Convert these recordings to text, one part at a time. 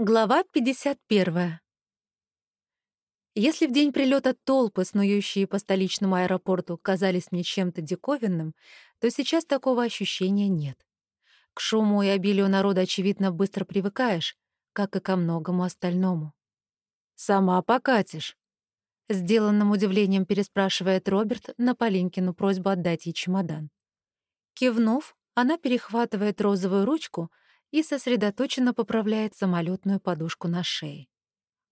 Глава 51. Если в день прилета толпы, снующие по столичному аэропорту, казались мне чем-то диковинным, то сейчас такого ощущения нет. К шуму и обилию народа, очевидно, быстро привыкаешь, как и ко многому остальному. «Сама покатишь», — сделанным удивлением переспрашивает Роберт на Полинкину просьбу отдать ей чемодан. Кивнув, она перехватывает розовую ручку — и сосредоточенно поправляет самолетную подушку на шее.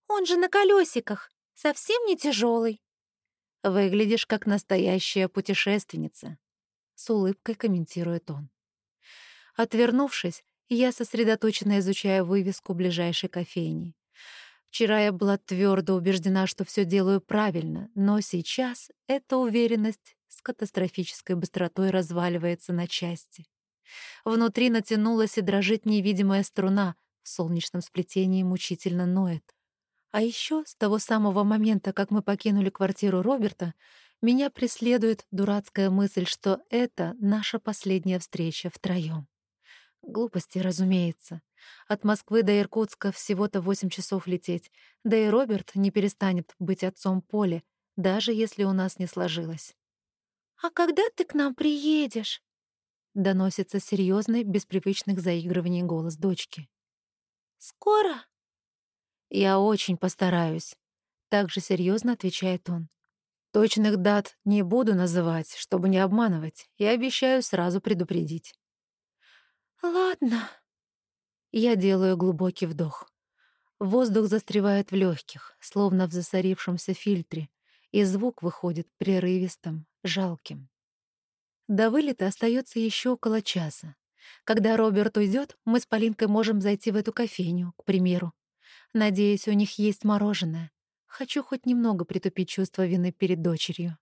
«Он же на колесиках, совсем не тяжелый. «Выглядишь как настоящая путешественница», — с улыбкой комментирует он. Отвернувшись, я сосредоточенно изучаю вывеску ближайшей кофейни. Вчера я была твердо убеждена, что все делаю правильно, но сейчас эта уверенность с катастрофической быстротой разваливается на части. Внутри натянулась и дрожит невидимая струна, в солнечном сплетении мучительно ноет. А еще с того самого момента, как мы покинули квартиру Роберта, меня преследует дурацкая мысль, что это наша последняя встреча втроём. Глупости, разумеется. От Москвы до Иркутска всего-то восемь часов лететь, да и Роберт не перестанет быть отцом Поли, даже если у нас не сложилось. «А когда ты к нам приедешь?» Доносится серьезный, без привычных заигрываний голос дочки. «Скоро?» «Я очень постараюсь», — также серьезно отвечает он. «Точных дат не буду называть, чтобы не обманывать, и обещаю сразу предупредить». «Ладно». Я делаю глубокий вдох. Воздух застревает в легких, словно в засорившемся фильтре, и звук выходит прерывистым, жалким. До вылета остается еще около часа. Когда Роберт уйдет, мы с Полинкой можем зайти в эту кофейню, к примеру. Надеюсь, у них есть мороженое. Хочу хоть немного притупить чувство вины перед дочерью.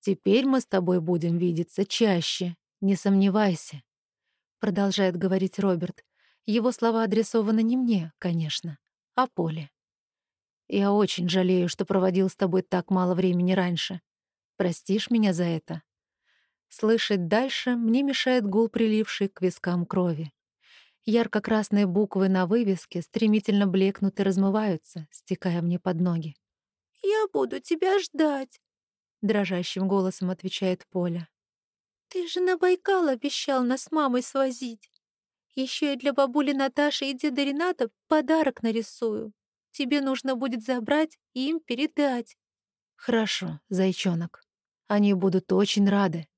«Теперь мы с тобой будем видеться чаще, не сомневайся», — продолжает говорить Роберт. Его слова адресованы не мне, конечно, а Поле. «Я очень жалею, что проводил с тобой так мало времени раньше. Простишь меня за это?» Слышать дальше мне мешает гул, приливший к вискам крови. Ярко-красные буквы на вывеске стремительно блекнут и размываются, стекая мне под ноги. «Я буду тебя ждать», — дрожащим голосом отвечает Поля. «Ты же на Байкал обещал нас с мамой свозить. Еще и для бабули Наташи и деда Рената подарок нарисую. Тебе нужно будет забрать и им передать». «Хорошо, зайчонок. Они будут очень рады»,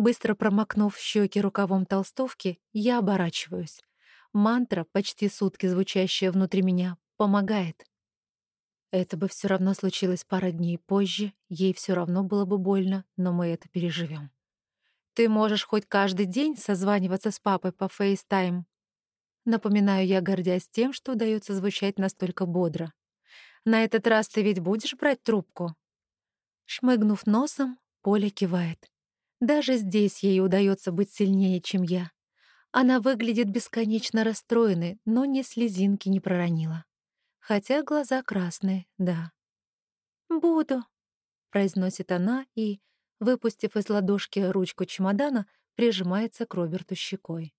Быстро промокнув щеки рукавом толстовки, я оборачиваюсь. Мантра, почти сутки звучащая внутри меня, помогает. Это бы все равно случилось пара дней позже, ей все равно было бы больно, но мы это переживем. Ты можешь хоть каждый день созваниваться с папой по FaceTime. Напоминаю я, гордясь тем, что удается звучать настолько бодро. На этот раз ты ведь будешь брать трубку? Шмыгнув носом, Поля кивает. Даже здесь ей удается быть сильнее, чем я. Она выглядит бесконечно расстроенной, но ни слезинки не проронила. Хотя глаза красные, да. «Буду», — произносит она и, выпустив из ладошки ручку чемодана, прижимается к Роберту щекой.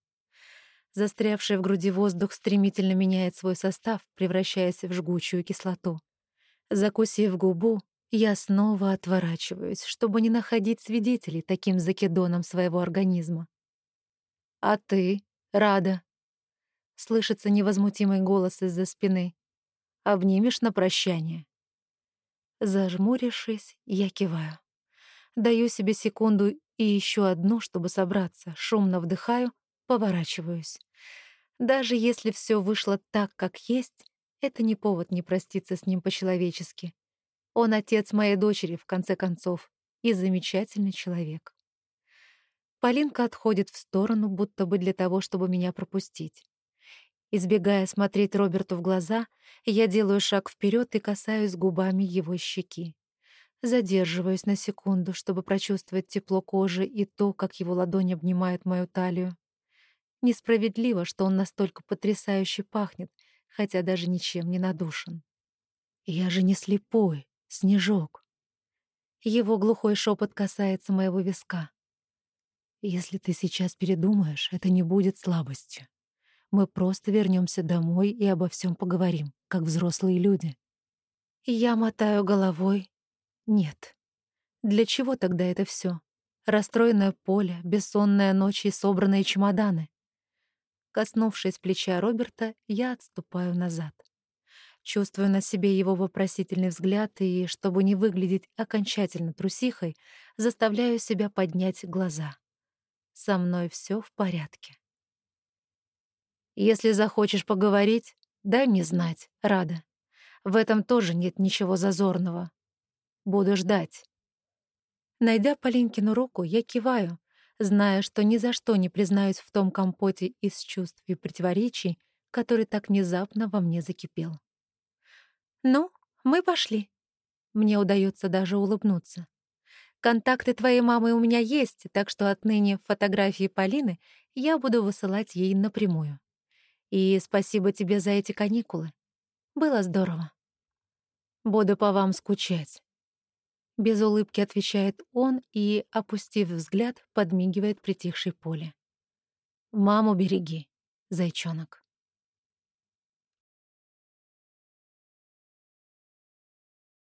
Застрявший в груди воздух стремительно меняет свой состав, превращаясь в жгучую кислоту. Закусив губу, я снова отворачиваюсь, чтобы не находить свидетелей таким закидоном своего организма. «А ты, Рада?» Слышится невозмутимый голос из-за спины. «Обнимешь на прощание?» Зажмурившись, я киваю. Даю себе секунду и еще одну, чтобы собраться, шумно вдыхаю, поворачиваюсь. Даже если все вышло так, как есть, это не повод не проститься с ним по-человечески. Он отец моей дочери, в конце концов, и замечательный человек. Полинка отходит в сторону, будто бы для того, чтобы меня пропустить. Избегая смотреть Роберту в глаза, я делаю шаг вперед и касаюсь губами его щеки. Задерживаюсь на секунду, чтобы прочувствовать тепло кожи и то, как его ладонь обнимает мою талию. Несправедливо, что он настолько потрясающе пахнет, хотя даже ничем не надушен. Я же не слепой. Снежок. Его глухой шепот касается моего виска. Если ты сейчас передумаешь, это не будет слабостью. Мы просто вернемся домой и обо всем поговорим, как взрослые люди. Я мотаю головой. Нет. Для чего тогда это все? Расстроенное поле, бессонная ночь и собранные чемоданы. Коснувшись плеча Роберта, я отступаю назад. Чувствую на себе его вопросительный взгляд и, чтобы не выглядеть окончательно трусихой, заставляю себя поднять глаза. Со мной все в порядке. Если захочешь поговорить, дай мне знать, Рада. В этом тоже нет ничего зазорного. Буду ждать. Найдя Полинкину руку, я киваю, зная, что ни за что не признаюсь в том компоте из чувств и противоречий, который так внезапно во мне закипел. «Ну, мы пошли». Мне удается даже улыбнуться. Контакты твоей мамы у меня есть, так что отныне фотографии Полины я буду высылать ей напрямую. И спасибо тебе за эти каникулы. Было здорово. Буду по вам скучать. Без улыбки отвечает он и, опустив взгляд, подмигивает притихшей поле. «Маму береги, зайчонок».